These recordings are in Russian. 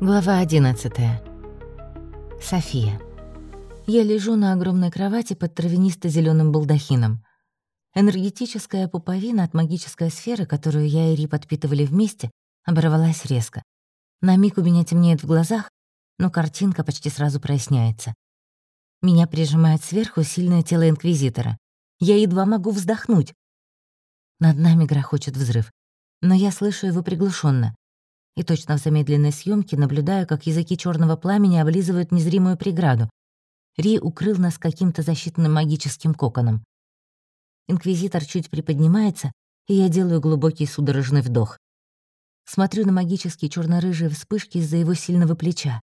Глава 11. София. Я лежу на огромной кровати под травянисто зеленым балдахином. Энергетическая пуповина от магической сферы, которую я и Ри подпитывали вместе, оборвалась резко. На миг у меня темнеет в глазах, но картинка почти сразу проясняется. Меня прижимает сверху сильное тело Инквизитора. Я едва могу вздохнуть. Над нами грохочет взрыв, но я слышу его приглушенно и точно в замедленной съемке наблюдаю, как языки черного пламени облизывают незримую преграду. Ри укрыл нас каким-то защитным магическим коконом. Инквизитор чуть приподнимается, и я делаю глубокий судорожный вдох. Смотрю на магические черно рыжие вспышки из-за его сильного плеча.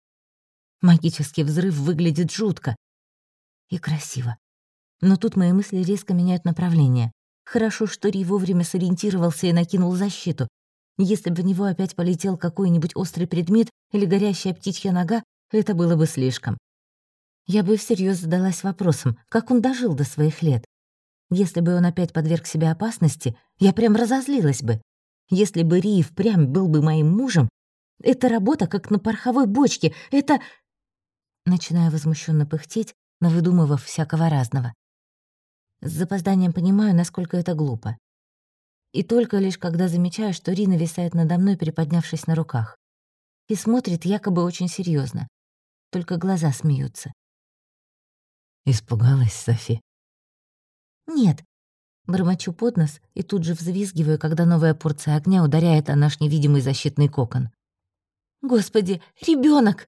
Магический взрыв выглядит жутко и красиво. Но тут мои мысли резко меняют направление. Хорошо, что Ри вовремя сориентировался и накинул защиту. Если бы в него опять полетел какой-нибудь острый предмет или горящая птичья нога, это было бы слишком. Я бы всерьез задалась вопросом, как он дожил до своих лет. Если бы он опять подверг себя опасности, я прям разозлилась бы. Если бы Ри впрямь был бы моим мужем, это работа как на пороховой бочке, это... Начинаю возмущенно пыхтеть, навыдумывав всякого разного. С запозданием понимаю, насколько это глупо. И только лишь когда замечаю, что Рина висает надо мной, приподнявшись на руках. И смотрит якобы очень серьезно, Только глаза смеются. Испугалась Софи? Нет. Бормочу под нос и тут же взвизгиваю, когда новая порция огня ударяет о наш невидимый защитный кокон. «Господи, ребенок!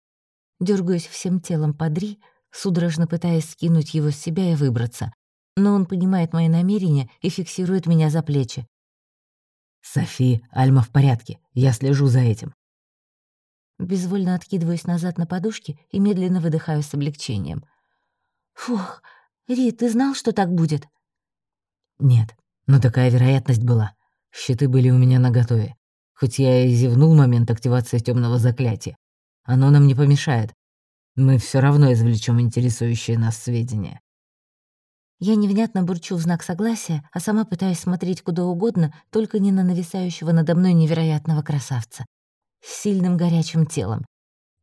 Дергаюсь всем телом под Ри, судорожно пытаясь скинуть его с себя и выбраться. Но он понимает мои намерения и фиксирует меня за плечи. «Софи, Альма в порядке. Я слежу за этим». Безвольно откидываюсь назад на подушке и медленно выдыхаю с облегчением. «Фух, Ри, ты знал, что так будет?» «Нет, но такая вероятность была. Щиты были у меня наготове. Хоть я и зевнул момент активации темного заклятия. Оно нам не помешает. Мы все равно извлечем интересующие нас сведения. Я невнятно бурчу в знак согласия, а сама пытаюсь смотреть куда угодно, только не на нависающего надо мной невероятного красавца. С сильным горячим телом.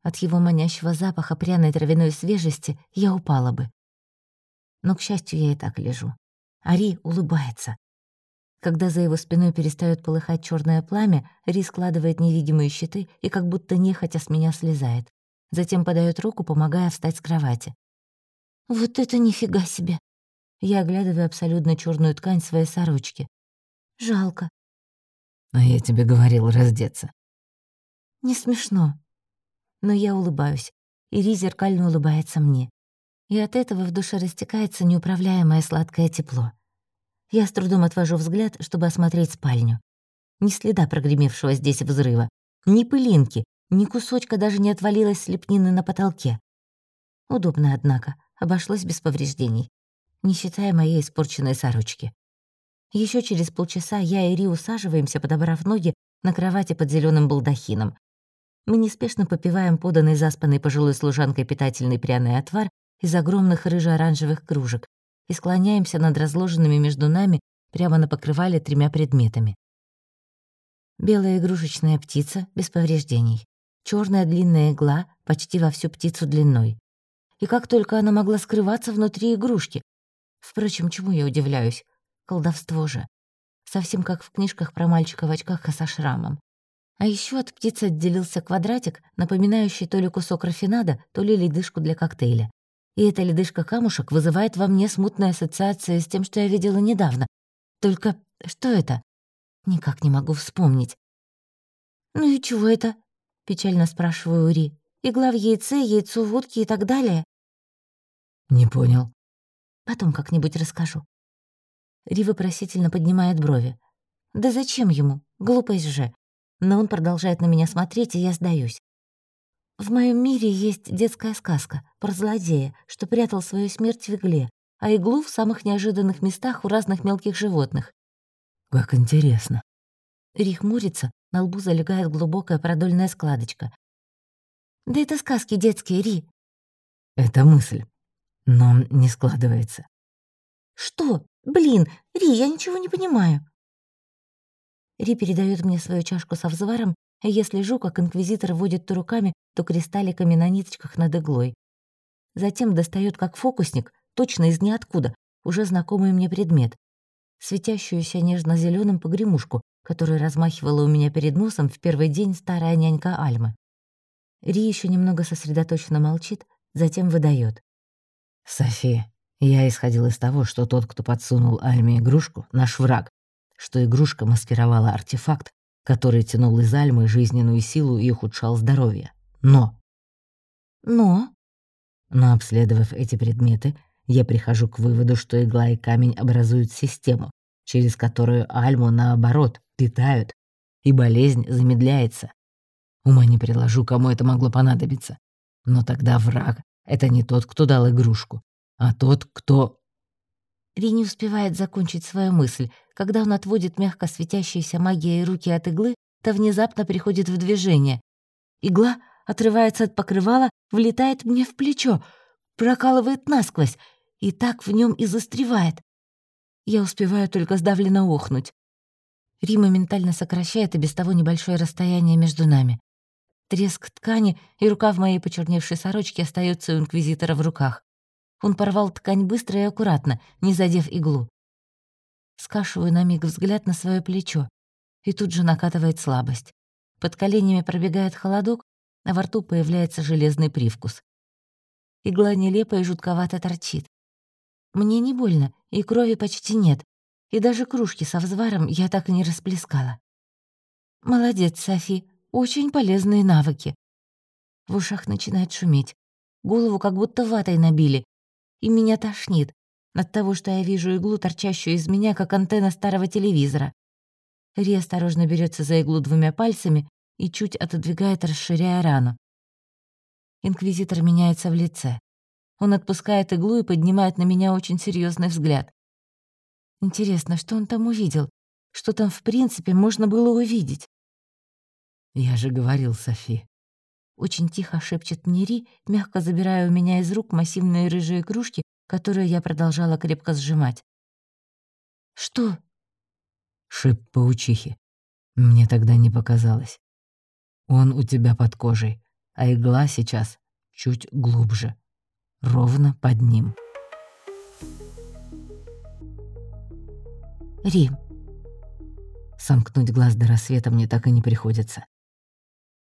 От его манящего запаха пряной травяной свежести я упала бы. Но, к счастью, я и так лежу. Ари улыбается. Когда за его спиной перестает полыхать черное пламя, Ри складывает невидимые щиты и как будто нехотя с меня слезает. Затем подает руку, помогая встать с кровати. «Вот это нифига себе!» Я оглядываю абсолютно черную ткань своей сорочки. Жалко. А я тебе говорил раздеться. Не смешно. Но я улыбаюсь, и Ри зеркально улыбается мне. И от этого в душе растекается неуправляемое сладкое тепло. Я с трудом отвожу взгляд, чтобы осмотреть спальню. Ни следа прогремевшего здесь взрыва, ни пылинки, ни кусочка даже не отвалилось с лепнины на потолке. Удобно, однако, обошлось без повреждений не считая моей испорченной сорочки. Еще через полчаса я и Ри усаживаемся, подобрав ноги, на кровати под зеленым балдахином. Мы неспешно попиваем поданный заспанной пожилой служанкой питательный пряный отвар из огромных рыже-оранжевых кружек и склоняемся над разложенными между нами прямо на покрывале тремя предметами. Белая игрушечная птица без повреждений, черная длинная игла почти во всю птицу длиной. И как только она могла скрываться внутри игрушки, Впрочем, чему я удивляюсь? Колдовство же. Совсем как в книжках про мальчика в очках и со шрамом. А еще от птицы отделился квадратик, напоминающий то ли кусок рафинада, то ли ледышку для коктейля. И эта ледышка-камушек вызывает во мне смутные ассоциации с тем, что я видела недавно. Только что это? Никак не могу вспомнить. «Ну и чего это?» — печально спрашиваю Ури. «Игла в яйце, яйцо в утке и так далее?» «Не понял», Потом как-нибудь расскажу». Ри вопросительно поднимает брови. «Да зачем ему? Глупость же». Но он продолжает на меня смотреть, и я сдаюсь. В моем мире есть детская сказка про злодея, что прятал свою смерть в игле, а иглу в самых неожиданных местах у разных мелких животных. «Как интересно». Ри хмурится, на лбу залегает глубокая продольная складочка. «Да это сказки детские, Ри». «Это мысль но не складывается. «Что? Блин, Ри, я ничего не понимаю». Ри передает мне свою чашку со взваром и я слежу, как инквизитор водит то руками, то кристалликами на ниточках над иглой. Затем достает как фокусник, точно из ниоткуда, уже знакомый мне предмет. Светящуюся нежно зеленым погремушку, которую размахивала у меня перед носом в первый день старая нянька Альмы. Ри еще немного сосредоточенно молчит, затем выдает. «София, я исходил из того, что тот, кто подсунул Альме игрушку, наш враг, что игрушка маскировала артефакт, который тянул из Альмы жизненную силу и ухудшал здоровье. Но... Но? Но обследовав эти предметы, я прихожу к выводу, что игла и камень образуют систему, через которую Альму, наоборот, питают, и болезнь замедляется. Ума не приложу, кому это могло понадобиться. Но тогда враг — это не тот, кто дал игрушку, а тот, кто... Ри успевает закончить свою мысль. Когда он отводит мягко светящиеся магией руки от иглы, то внезапно приходит в движение. Игла отрывается от покрывала, влетает мне в плечо, прокалывает насквозь, и так в нем и застревает. Я успеваю только сдавленно охнуть. Ри моментально сокращает и без того небольшое расстояние между нами. Треск ткани и рука в моей почерневшей сорочке остается у инквизитора в руках. Он порвал ткань быстро и аккуратно, не задев иглу. Скашиваю на миг взгляд на свое плечо, и тут же накатывает слабость. Под коленями пробегает холодок, а во рту появляется железный привкус. Игла нелепо и жутковато торчит. Мне не больно, и крови почти нет, и даже кружки со взваром я так и не расплескала. Молодец, Софи, очень полезные навыки. В ушах начинает шуметь. Голову как будто ватой набили, и меня тошнит от того, что я вижу иглу, торчащую из меня, как антенна старого телевизора. Ри осторожно берется за иглу двумя пальцами и чуть отодвигает, расширяя рану. Инквизитор меняется в лице. Он отпускает иглу и поднимает на меня очень серьезный взгляд. Интересно, что он там увидел? Что там, в принципе, можно было увидеть? «Я же говорил, Софи, очень тихо шепчет мне Ри, мягко забирая у меня из рук массивные рыжие кружки, которые я продолжала крепко сжимать. «Что?» «Шип паучихи. Мне тогда не показалось. Он у тебя под кожей, а игла сейчас чуть глубже, ровно под ним». Рим. Сомкнуть глаз до рассвета мне так и не приходится.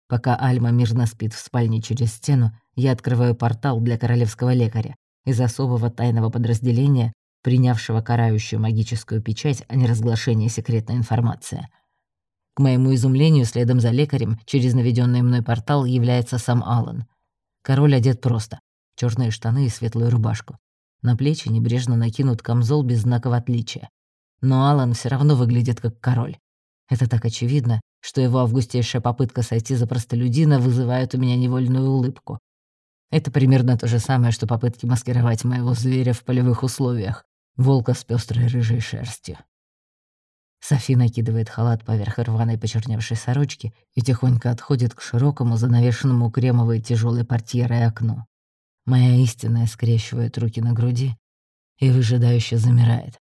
Пока Альма мирно спит в спальне через стену, я открываю портал для королевского лекаря из особого тайного подразделения, принявшего карающую магическую печать о неразглашении секретной информации. К моему изумлению, следом за лекарем, через наведенный мной портал является сам Алан. Король одет просто. черные штаны и светлую рубашку. На плечи небрежно накинут камзол без знаков отличия. Но Алан все равно выглядит как король. Это так очевидно, что его августейшая попытка сойти за простолюдина вызывает у меня невольную улыбку. Это примерно то же самое, что попытки маскировать моего зверя в полевых условиях. Волка с пестрой рыжей шерстью. Софи накидывает халат поверх рваной почерневшей сорочки и тихонько отходит к широкому, занавешенному кремовой тяжелой портьерой окну. Моя истинная скрещивает руки на груди и выжидающе замирает.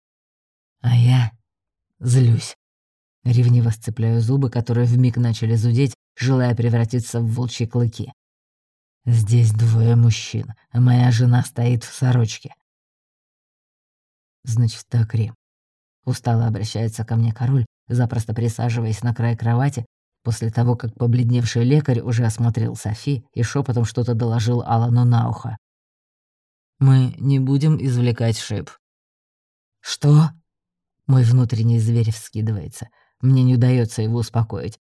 А я злюсь. Ревниво сцепляю зубы, которые вмиг начали зудеть, желая превратиться в волчьи клыки. Здесь двое мужчин, а моя жена стоит в сорочке. Значит так, Рим. Устало обращается ко мне король, запросто присаживаясь на край кровати, после того, как побледневший лекарь уже осмотрел Софи и шепотом что-то доложил Алану на ухо. «Мы не будем извлекать шип». «Что?» Мой внутренний зверь вскидывается. Мне не удается его успокоить.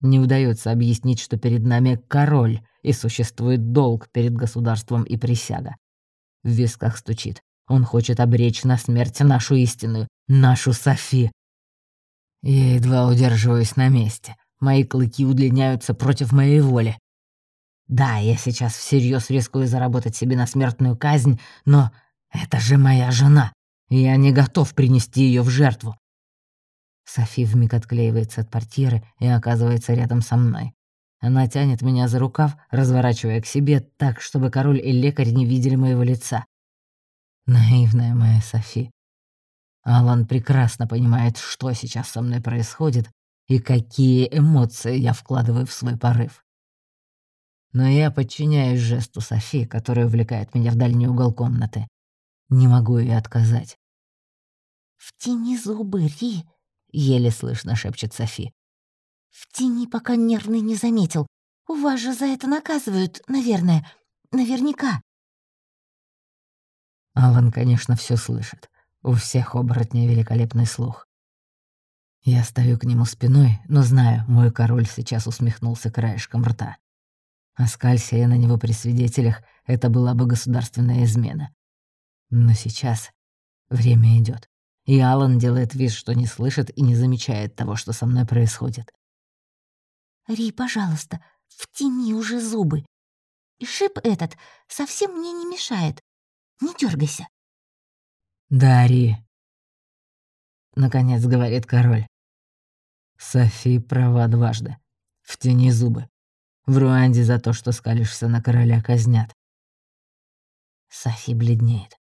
Не удается объяснить, что перед нами король, и существует долг перед государством и присяга. В висках стучит. Он хочет обречь на смерть нашу истинную, нашу Софи. Я едва удерживаюсь на месте. Мои клыки удлиняются против моей воли. Да, я сейчас всерьез рискую заработать себе на смертную казнь, но это же моя жена. Я не готов принести ее в жертву. Софи вмиг отклеивается от портьеры и оказывается рядом со мной. Она тянет меня за рукав, разворачивая к себе так, чтобы король и лекарь не видели моего лица. Наивная моя Софи. Алан прекрасно понимает, что сейчас со мной происходит, и какие эмоции я вкладываю в свой порыв. Но я подчиняюсь жесту Софи, которая увлекает меня в дальний угол комнаты. Не могу ей отказать. «Втяни зубы, Ри!» — еле слышно шепчет Софи. «Втяни, пока нервный не заметил. У вас же за это наказывают, наверное. Наверняка». Алан, конечно, все слышит. У всех оборотней великолепный слух. Я стою к нему спиной, но знаю, мой король сейчас усмехнулся краешком рта. Оскалься я на него при свидетелях, это была бы государственная измена. Но сейчас время идет, и Алан делает вид, что не слышит и не замечает того, что со мной происходит. «Ри, пожалуйста, втяни уже зубы. И шип этот совсем мне не мешает. Не дергайся. «Да, Ри», — наконец говорит король. Софи права дважды. Втяни зубы. В Руанде за то, что скалишься на короля, казнят. Софи бледнеет.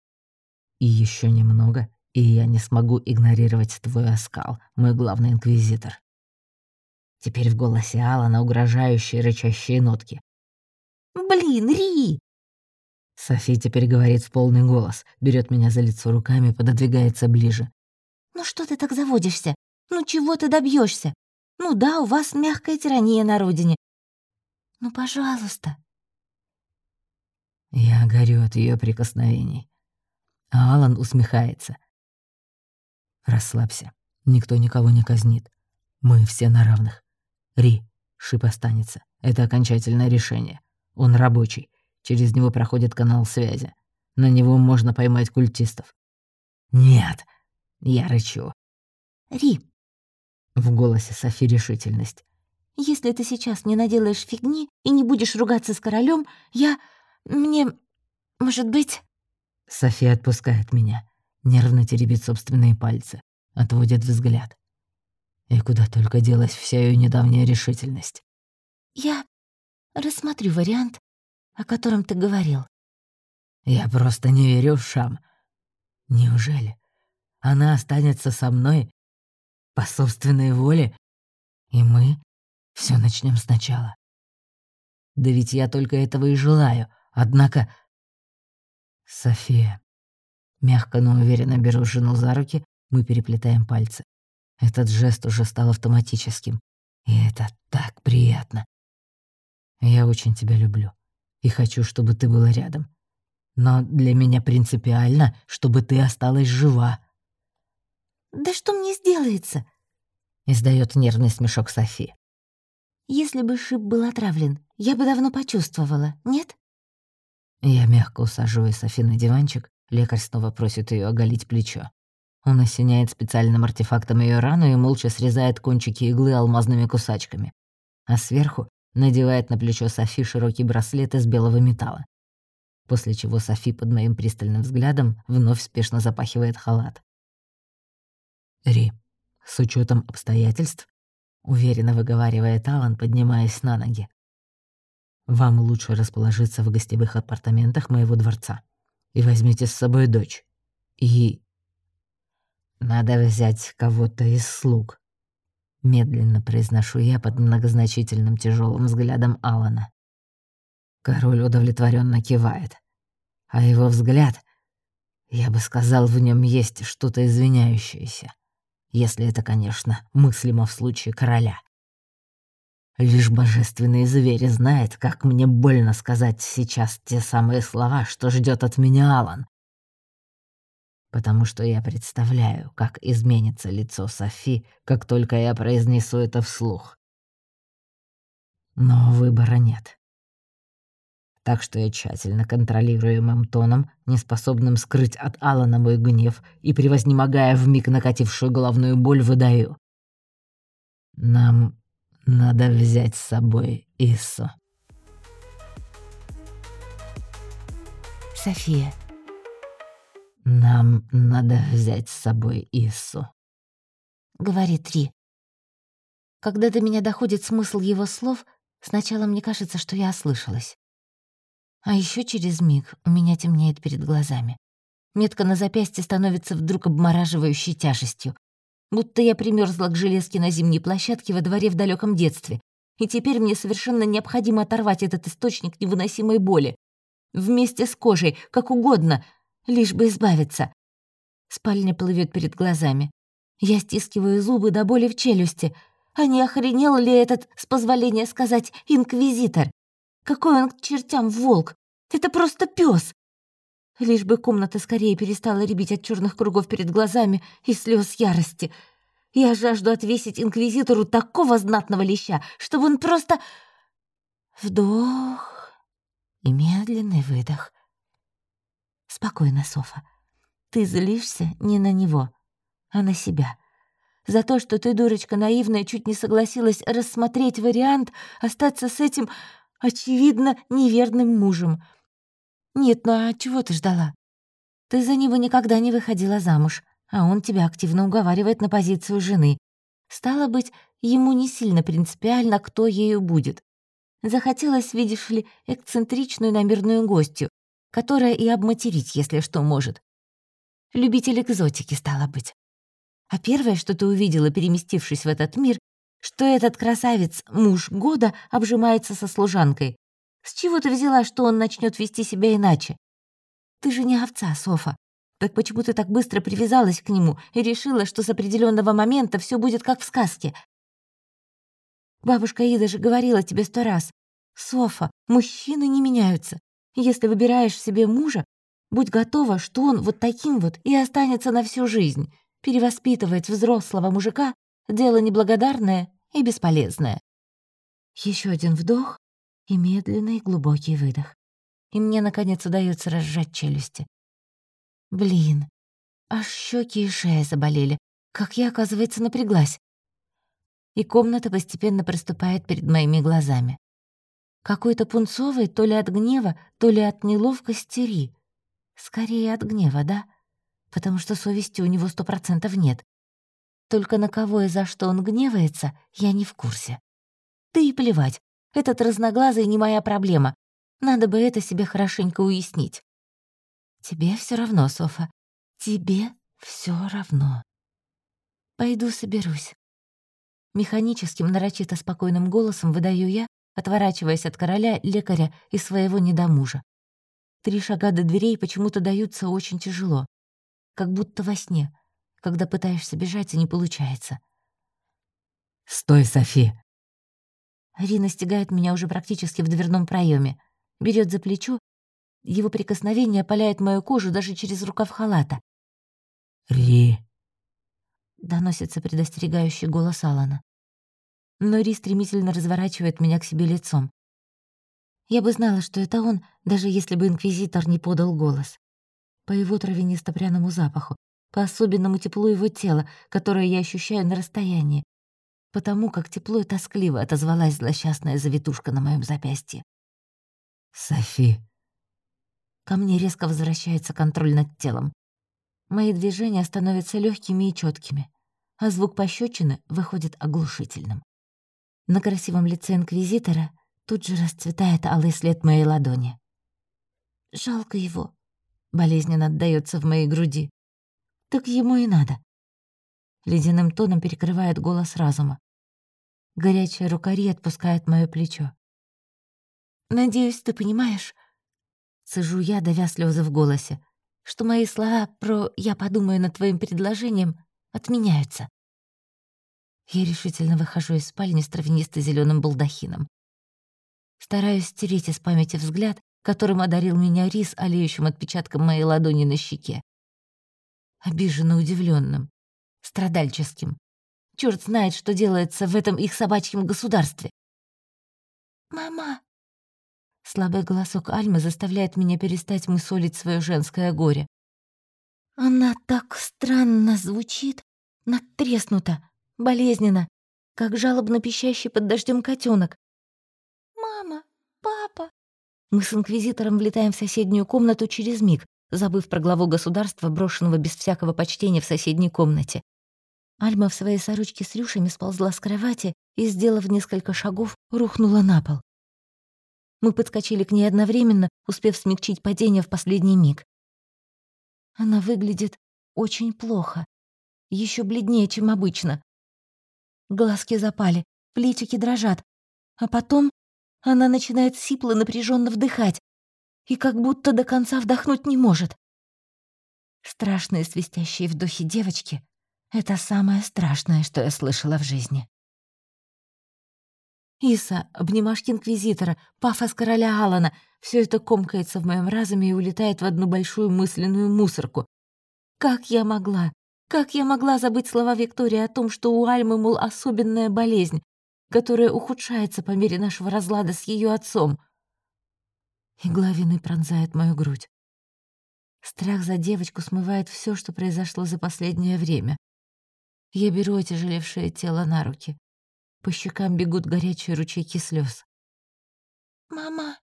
И еще немного, и я не смогу игнорировать твой оскал, мой главный инквизитор. Теперь в голосе Алана угрожающие рычащие нотки. «Блин, Ри!» Софи теперь говорит в полный голос, берет меня за лицо руками, пододвигается ближе. «Ну что ты так заводишься? Ну чего ты добьешься? Ну да, у вас мягкая тирания на родине. Ну, пожалуйста. Я горю от ее прикосновений. А Алан усмехается. Расслабься. Никто никого не казнит. Мы все на равных. Ри, шип останется. Это окончательное решение. Он рабочий. Через него проходит канал связи. На него можно поймать культистов. Нет, я рычу. Ри, в голосе Софи решительность. «Если ты сейчас не наделаешь фигни и не будешь ругаться с королем, я... мне... может быть...» Софи отпускает меня, нервно теребит собственные пальцы, отводит взгляд. И куда только делась вся ее недавняя решительность. «Я рассмотрю вариант, о котором ты говорил». «Я просто не верю в Шам. Неужели она останется со мной по собственной воле, и мы все начнем сначала. Да ведь я только этого и желаю, однако... София. Мягко, но уверенно беру жену за руки, мы переплетаем пальцы. Этот жест уже стал автоматическим, и это так приятно. Я очень тебя люблю и хочу, чтобы ты была рядом. Но для меня принципиально, чтобы ты осталась жива. «Да что мне сделается?» — издает нервный смешок Софи. «Если бы шип был отравлен, я бы давно почувствовала, нет?» Я мягко усаживаю Софи на диванчик, лекарь снова просит ее оголить плечо. Он осеняет специальным артефактом ее рану и молча срезает кончики иглы алмазными кусачками. А сверху надевает на плечо Софи широкий браслет из белого металла. После чего Софи под моим пристальным взглядом вновь спешно запахивает халат. Ри, с учетом обстоятельств, уверенно выговаривает Алан, поднимаясь на ноги. Вам лучше расположиться в гостевых апартаментах моего дворца. И возьмите с собой дочь. И... Надо взять кого-то из слуг. Медленно произношу я под многозначительным тяжелым взглядом Алана. Король удовлетворенно кивает. А его взгляд, я бы сказал, в нем есть что-то извиняющееся если это, конечно, мыслимо в случае короля. Лишь божественный зверь знает, как мне больно сказать сейчас те самые слова, что ждет от меня Алан. Потому что я представляю, как изменится лицо Софи, как только я произнесу это вслух. Но выбора нет так что я тщательно контролируемым тоном, неспособным скрыть от Алана мой гнев и превознемогая вмиг накатившую головную боль, выдаю. Нам надо взять с собой Иссу. София. Нам надо взять с собой Иссу. Говорит Ри. Когда до меня доходит смысл его слов, сначала мне кажется, что я ослышалась. А еще через миг у меня темнеет перед глазами. Метка на запястье становится вдруг обмораживающей тяжестью. Будто я примерзла к железке на зимней площадке во дворе в далеком детстве, и теперь мне совершенно необходимо оторвать этот источник невыносимой боли. Вместе с кожей, как угодно, лишь бы избавиться. Спальня плывет перед глазами. Я стискиваю зубы до боли в челюсти. А не охренел ли этот, с позволения сказать, инквизитор? Какой он к чертям волк! Это просто пес. Лишь бы комната скорее перестала рябить от черных кругов перед глазами и слез ярости. Я жажду отвесить инквизитору такого знатного леща, чтобы он просто... Вдох и медленный выдох. Спокойно, Софа. Ты злишься не на него, а на себя. За то, что ты, дурочка наивная, чуть не согласилась рассмотреть вариант остаться с этим, очевидно, неверным мужем — «Нет, ну а чего ты ждала? Ты за него никогда не выходила замуж, а он тебя активно уговаривает на позицию жены. Стало быть, ему не сильно принципиально, кто ею будет. Захотелось, видишь ли, эксцентричную намерную гостью, которая и обматерить, если что, может. Любитель экзотики, стало быть. А первое, что ты увидела, переместившись в этот мир, что этот красавец, муж года, обжимается со служанкой, с чего ты взяла, что он начнет вести себя иначе? Ты же не овца, Софа. Так почему ты так быстро привязалась к нему и решила, что с определенного момента все будет как в сказке? Бабушка Ида же говорила тебе сто раз. Софа, мужчины не меняются. Если выбираешь себе мужа, будь готова, что он вот таким вот и останется на всю жизнь. Перевоспитывать взрослого мужика — дело неблагодарное и бесполезное. Еще один вдох и медленный глубокий выдох. И мне, наконец, удается разжать челюсти. Блин, аж щеки и шея заболели. Как я, оказывается, напряглась. И комната постепенно проступает перед моими глазами. Какой-то пунцовый то ли от гнева, то ли от неловкости Ри. Скорее от гнева, да? Потому что совести у него сто процентов нет. Только на кого и за что он гневается, я не в курсе. Да и плевать, этот разноглазый не моя проблема. Надо бы это себе хорошенько уяснить. Тебе все равно, Софа. Тебе все равно. Пойду соберусь. Механическим, нарочито спокойным голосом выдаю я, отворачиваясь от короля, лекаря и своего недомужа. Три шага до дверей почему-то даются очень тяжело. Как будто во сне, когда пытаешься бежать, и не получается. «Стой, Софи!» Ри настигает меня уже практически в дверном проеме, берет за плечо, его прикосновение опаляет мою кожу даже через рукав халата. «Ри!» — доносится предостерегающий голос Алана. Но Ри стремительно разворачивает меня к себе лицом. Я бы знала, что это он, даже если бы Инквизитор не подал голос. По его травянисто-пряному запаху, по особенному теплу его тела, которое я ощущаю на расстоянии, потому как тепло и тоскливо отозвалась злосчастная завитушка на моем запястье. «Софи!» Ко мне резко возвращается контроль над телом. Мои движения становятся легкими и четкими, а звук пощечины выходит оглушительным. На красивом лице инквизитора тут же расцветает алый след моей ладони. «Жалко его», — болезненно отдаётся в моей груди. «Так ему и надо. Ледяным тоном перекрывает голос разума. Горячая рука Ри отпускает моё плечо. «Надеюсь, ты понимаешь...» Сижу я, давя слезы в голосе, что мои слова про «я подумаю над твоим предложением» отменяются. Я решительно выхожу из спальни с травянисто зеленым балдахином. Стараюсь стереть из памяти взгляд, которым одарил меня Рис, олеющим отпечатком моей ладони на щеке. Обиженно удивленным страдальческим. Черт знает, что делается в этом их собачьем государстве. «Мама!» Слабый голосок Альмы заставляет меня перестать мысолить свое женское горе. Она так странно звучит, надтреснута, болезненно, как жалобно пищащий под дождем котенок. «Мама! Папа!» Мы с инквизитором влетаем в соседнюю комнату через миг, забыв про главу государства, брошенного без всякого почтения в соседней комнате. Альма в своей сорочке с рюшами сползла с кровати и, сделав несколько шагов, рухнула на пол. Мы подскочили к ней одновременно, успев смягчить падение в последний миг. Она выглядит очень плохо. еще бледнее, чем обычно. Глазки запали, плечики дрожат, а потом она начинает сипло напряженно вдыхать и как будто до конца вдохнуть не может. Страшные свистящие вдохи девочки — это самое страшное, что я слышала в жизни. Иса, обнимашки Инквизитора, пафос короля Алана — все это комкается в моем разуме и улетает в одну большую мысленную мусорку. Как я могла? Как я могла забыть слова Виктории о том, что у Альмы, мол, особенная болезнь, которая ухудшается по мере нашего разлада с ее отцом? Игла вины пронзает мою грудь. Страх за девочку смывает все, что произошло за последнее время. Я беру отяжелевшее тело на руки. По щекам бегут горячие ручейки слез. «Мама!»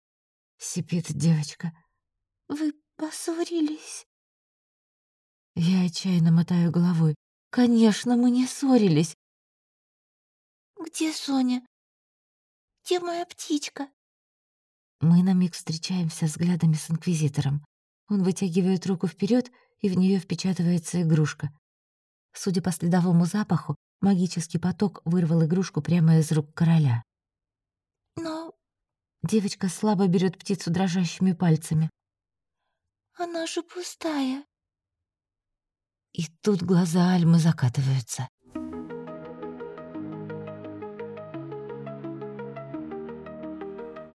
— сипит девочка. «Вы поссорились?» Я отчаянно мотаю головой. «Конечно, мы не ссорились!» «Где Соня? Где моя птичка?» Мы на миг встречаемся взглядами с Инквизитором. Он вытягивает руку вперед, и в нее впечатывается игрушка. Судя по следовому запаху, Магический поток вырвал игрушку прямо из рук короля. «Но...» Девочка слабо берет птицу дрожащими пальцами. «Она же пустая». И тут глаза Альмы закатываются.